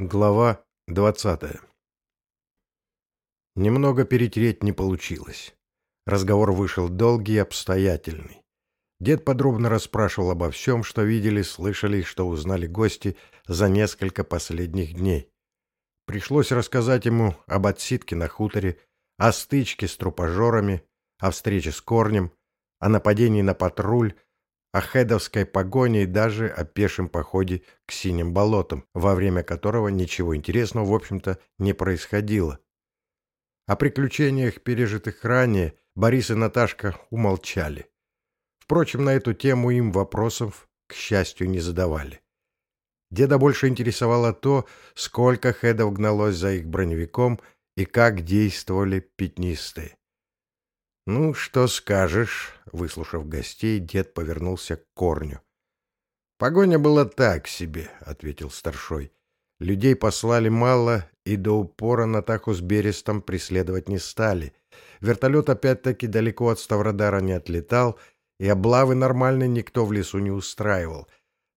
Глава двадцатая Немного перетереть не получилось. Разговор вышел долгий и обстоятельный. Дед подробно расспрашивал обо всем, что видели, слышали что узнали гости за несколько последних дней. Пришлось рассказать ему об отсидке на хуторе, о стычке с трупожорами, о встрече с корнем, о нападении на патруль, о хедовской погоне и даже о пешем походе к синим болотам, во время которого ничего интересного, в общем-то, не происходило. О приключениях, пережитых ранее, Борис и Наташка умолчали. Впрочем, на эту тему им вопросов, к счастью, не задавали. Деда больше интересовало то, сколько хедов гналось за их броневиком и как действовали пятнистые. «Ну, что скажешь?» — выслушав гостей, дед повернулся к корню. «Погоня была так себе», — ответил старшой. «Людей послали мало, и до упора Натаху с Берестом преследовать не стали. Вертолет опять-таки далеко от Ставродара не отлетал, и облавы нормальной никто в лесу не устраивал.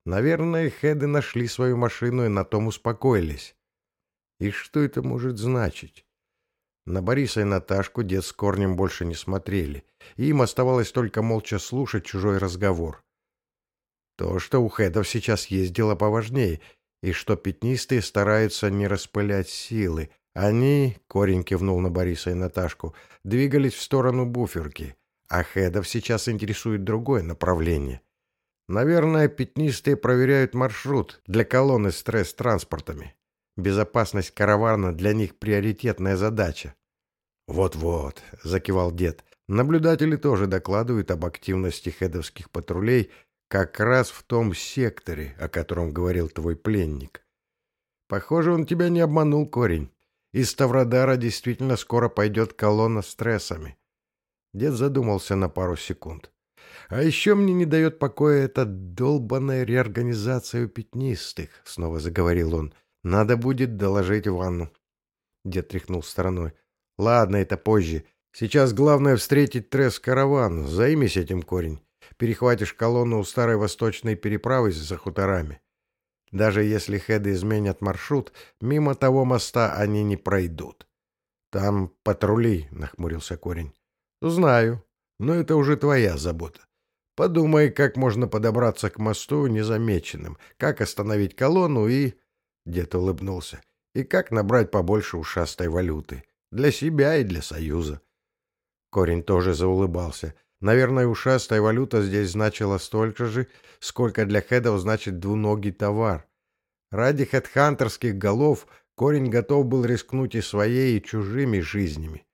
Наверное, хеды нашли свою машину и на том успокоились. И что это может значить? На Бориса и Наташку дед с корнем больше не смотрели, и им оставалось только молча слушать чужой разговор. То, что у хедов сейчас есть дело поважнее, и что пятнистые стараются не распылять силы. Они, корень кивнул на Бориса и Наташку, двигались в сторону буферки, а хедов сейчас интересует другое направление. Наверное, пятнистые проверяют маршрут для колонны с стресс-транспортами. Безопасность каравана для них приоритетная задача. Вот-вот, закивал дед. Наблюдатели тоже докладывают об активности хедовских патрулей как раз в том секторе, о котором говорил твой пленник. Похоже, он тебя не обманул, корень. Из Ставродара действительно скоро пойдет колонна с стрессами. Дед задумался на пару секунд. А еще мне не дает покоя эта долбанная реорганизация у пятнистых, снова заговорил он. Надо будет доложить ванну. Дед тряхнул стороной. Ладно, это позже. Сейчас главное встретить тресс-караван. Займись этим, корень. Перехватишь колонну у старой восточной переправы за хуторами. Даже если хеды изменят маршрут, мимо того моста они не пройдут. Там патрули, нахмурился корень. Знаю, но это уже твоя забота. Подумай, как можно подобраться к мосту незамеченным, как остановить колонну и... Дед улыбнулся. И как набрать побольше ушастой валюты. Для себя и для Союза. Корень тоже заулыбался. Наверное, ушастая валюта здесь значила столько же, сколько для хедов значит двуногий товар. Ради хедхантерских голов корень готов был рискнуть и своей, и чужими жизнями.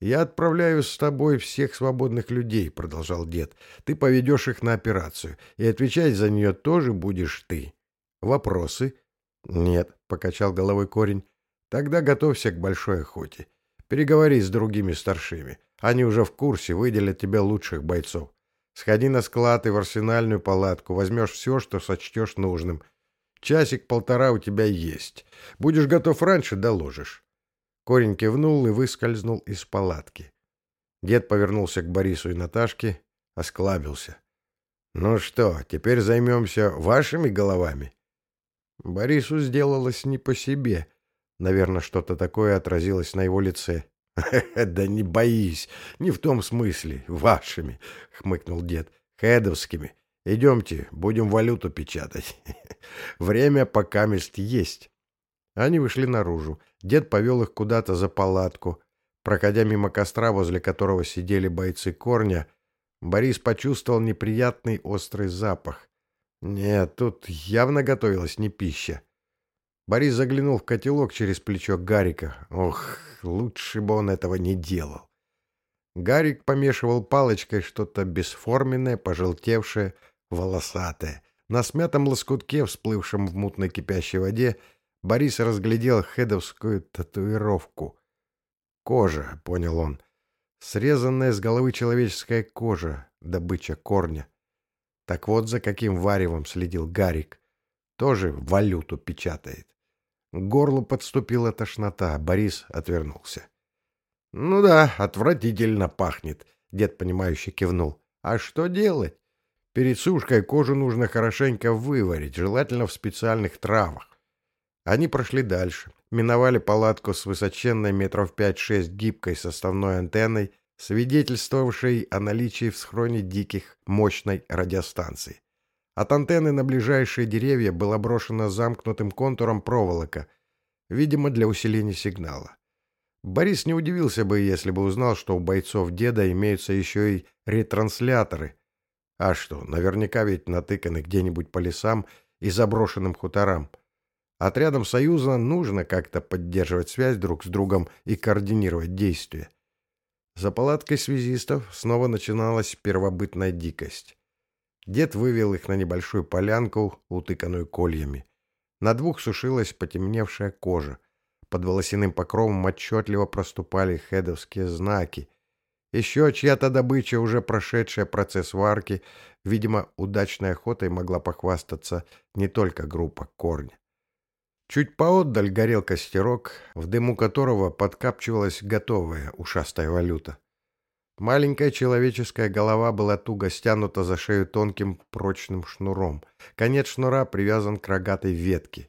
«Я отправляю с тобой всех свободных людей», — продолжал дед. «Ты поведешь их на операцию, и отвечать за нее тоже будешь ты. Вопросы?» «Нет», — покачал головой корень. «Тогда готовься к большой охоте. Переговори с другими старшими. Они уже в курсе, выделят тебе лучших бойцов. Сходи на склад и в арсенальную палатку, возьмешь все, что сочтешь нужным. Часик-полтора у тебя есть. Будешь готов раньше, доложишь». Корень кивнул и выскользнул из палатки. Дед повернулся к Борису и Наташке, осклабился. «Ну что, теперь займемся вашими головами?» Борису сделалось не по себе. Наверное, что-то такое отразилось на его лице. «Да не боись, не в том смысле, вашими», — хмыкнул дед, — «хедовскими. Идемте, будем валюту печатать. Время пока мест есть». Они вышли наружу. Дед повел их куда-то за палатку. Проходя мимо костра, возле которого сидели бойцы корня, Борис почувствовал неприятный острый запах. Нет, тут явно готовилась не пища. Борис заглянул в котелок через плечо Гарика. Ох, лучше бы он этого не делал. Гарик помешивал палочкой что-то бесформенное, пожелтевшее, волосатое. На смятом лоскутке, всплывшем в мутной кипящей воде, Борис разглядел хедовскую татуировку. «Кожа», — понял он. «Срезанная с головы человеческая кожа, добыча корня». Так вот за каким варевом следил Гарик. Тоже валюту печатает. К горлу подступила тошнота, Борис отвернулся. «Ну да, отвратительно пахнет», — дед, понимающе кивнул. «А что делать? Перед сушкой кожу нужно хорошенько выварить, желательно в специальных травах. Они прошли дальше, миновали палатку с высоченной метров 5-6 гибкой составной антенной, свидетельствовавшей о наличии в схроне диких мощной радиостанции. От антенны на ближайшие деревья была брошена замкнутым контуром проволока, видимо, для усиления сигнала. Борис не удивился бы, если бы узнал, что у бойцов деда имеются еще и ретрансляторы. А что, наверняка ведь натыканы где-нибудь по лесам и заброшенным хуторам. Отрядам Союза нужно как-то поддерживать связь друг с другом и координировать действия. За палаткой связистов снова начиналась первобытная дикость. Дед вывел их на небольшую полянку, утыканную кольями. На двух сушилась потемневшая кожа. Под волосяным покровом отчетливо проступали хедовские знаки. Еще чья-то добыча, уже прошедшая процесс варки, видимо, удачной охотой могла похвастаться не только группа корня. Чуть поотдаль горел костерок, в дыму которого подкапчивалась готовая ушастая валюта. Маленькая человеческая голова была туго стянута за шею тонким прочным шнуром. Конец шнура привязан к рогатой ветке.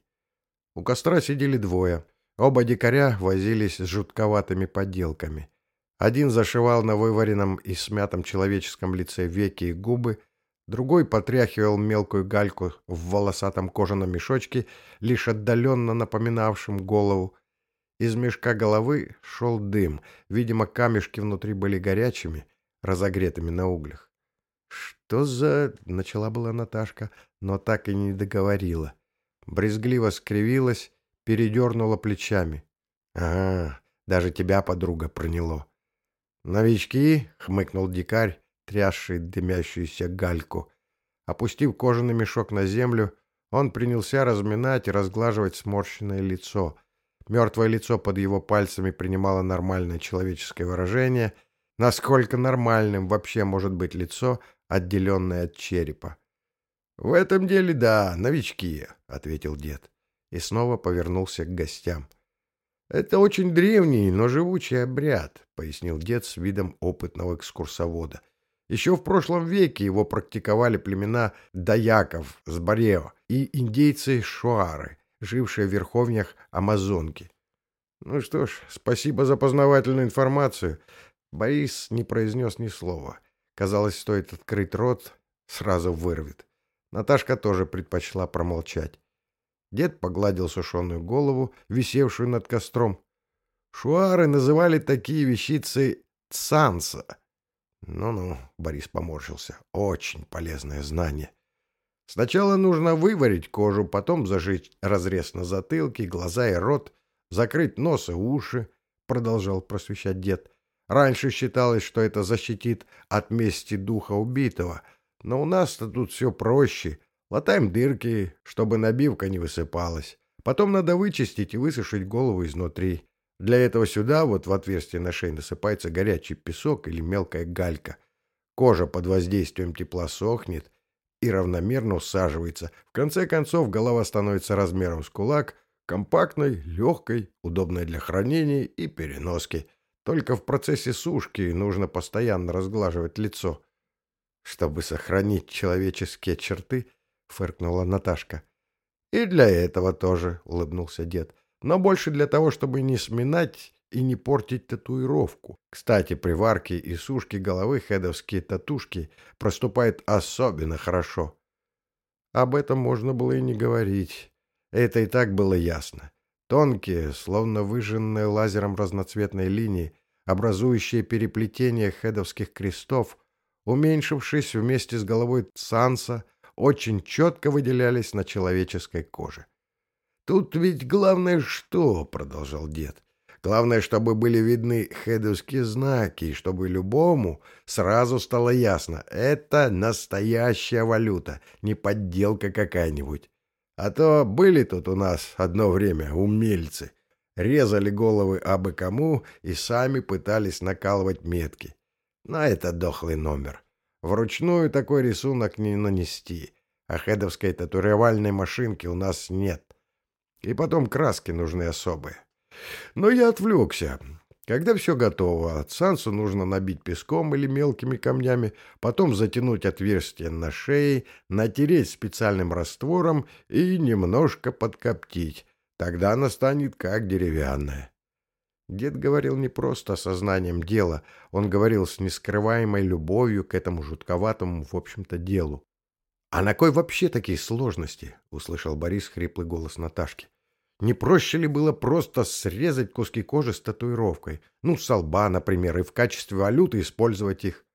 У костра сидели двое. Оба дикаря возились с жутковатыми подделками. Один зашивал на вываренном и смятом человеческом лице веки и губы, Другой потряхивал мелкую гальку в волосатом кожаном мешочке, лишь отдаленно напоминавшем голову. Из мешка головы шел дым. Видимо, камешки внутри были горячими, разогретыми на углях. «Что за...» — начала была Наташка, но так и не договорила. Брезгливо скривилась, передернула плечами. «Ага, даже тебя, подруга, проняло». «Новички?» — хмыкнул дикарь, трясший дымящуюся гальку. Опустив кожаный мешок на землю, он принялся разминать и разглаживать сморщенное лицо. Мертвое лицо под его пальцами принимало нормальное человеческое выражение. Насколько нормальным вообще может быть лицо, отделенное от черепа? — В этом деле да, новички, — ответил дед. И снова повернулся к гостям. — Это очень древний, но живучий обряд, — пояснил дед с видом опытного экскурсовода. — еще в прошлом веке его практиковали племена Даяков с Борео и индейцы Шуары, жившие в верховнях Амазонки. Ну что ж, спасибо за познавательную информацию. Борис не произнес ни слова. Казалось, стоит открыть рот, сразу вырвет. Наташка тоже предпочла промолчать. Дед погладил сушеную голову, висевшую над костром. Шуары называли такие вещицы цанса — ну-ну, Борис поморщился. Очень полезное знание. Сначала нужно выварить кожу, потом зажечь разрез на затылке, глаза и рот, закрыть нос и уши, продолжал просвещать дед. Раньше считалось, что это защитит от мести духа убитого, но у нас-то тут все проще. Латаем дырки, чтобы набивка не высыпалась. Потом надо вычистить и высушить голову изнутри. Для этого сюда, вот в отверстие на шее, насыпается горячий песок или мелкая галька. Кожа под воздействием тепла сохнет и равномерно усаживается. В конце концов, голова становится размером с кулак, компактной, легкой, удобной для хранения и переноски. Только в процессе сушки нужно постоянно разглаживать лицо. «Чтобы сохранить человеческие черты», — фыркнула Наташка. «И для этого тоже», — улыбнулся дед но больше для того, чтобы не сминать и не портить татуировку. Кстати, при варке и сушке головы хедовские татушки проступают особенно хорошо. Об этом можно было и не говорить. Это и так было ясно. Тонкие, словно выжженные лазером разноцветные линии, образующие переплетение хедовских крестов, уменьшившись вместе с головой Цанса, очень четко выделялись на человеческой коже. «Тут ведь главное что?» — продолжал дед. «Главное, чтобы были видны хедовские знаки, и чтобы любому сразу стало ясно — это настоящая валюта, не подделка какая-нибудь. А то были тут у нас одно время умельцы, резали головы абы кому и сами пытались накалывать метки. Но это дохлый номер. Вручную такой рисунок не нанести, а хедовской татуировальной машинки у нас нет. И потом краски нужны особые. Но я отвлекся. Когда все готово, Сансу нужно набить песком или мелкими камнями, потом затянуть отверстие на шее, натереть специальным раствором и немножко подкоптить. Тогда она станет как деревянная. Дед говорил не просто сознанием дела, он говорил с нескрываемой любовью к этому жутковатому, в общем-то, делу. «А на кой вообще такие сложности?» — услышал Борис хриплый голос Наташки. «Не проще ли было просто срезать куски кожи с татуировкой? Ну, с лба, например, и в качестве валюты использовать их?»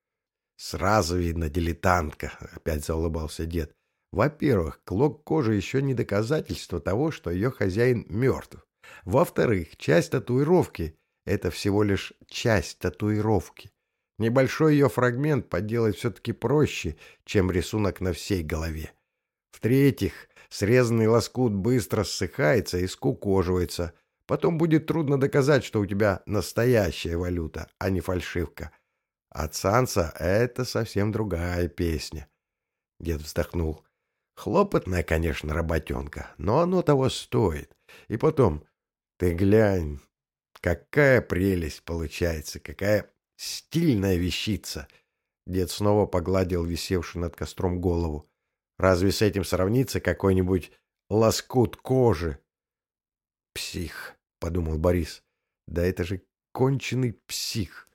«Сразу видно, дилетантка», — опять заулыбался дед. «Во-первых, клок кожи еще не доказательство того, что ее хозяин мертв. Во-вторых, часть татуировки — это всего лишь часть татуировки. Небольшой ее фрагмент подделать все-таки проще, чем рисунок на всей голове. В-третьих, срезанный лоскут быстро ссыхается и скукоживается. Потом будет трудно доказать, что у тебя настоящая валюта, а не фальшивка. От Санса это совсем другая песня. Дед вздохнул. Хлопотная, конечно, работенка, но оно того стоит. И потом, ты глянь, какая прелесть получается, какая стильная вещица. Дед снова погладил висевшую над костром голову. Разве с этим сравнится какой-нибудь лоскут кожи? Псих, подумал Борис. Да это же конченый псих.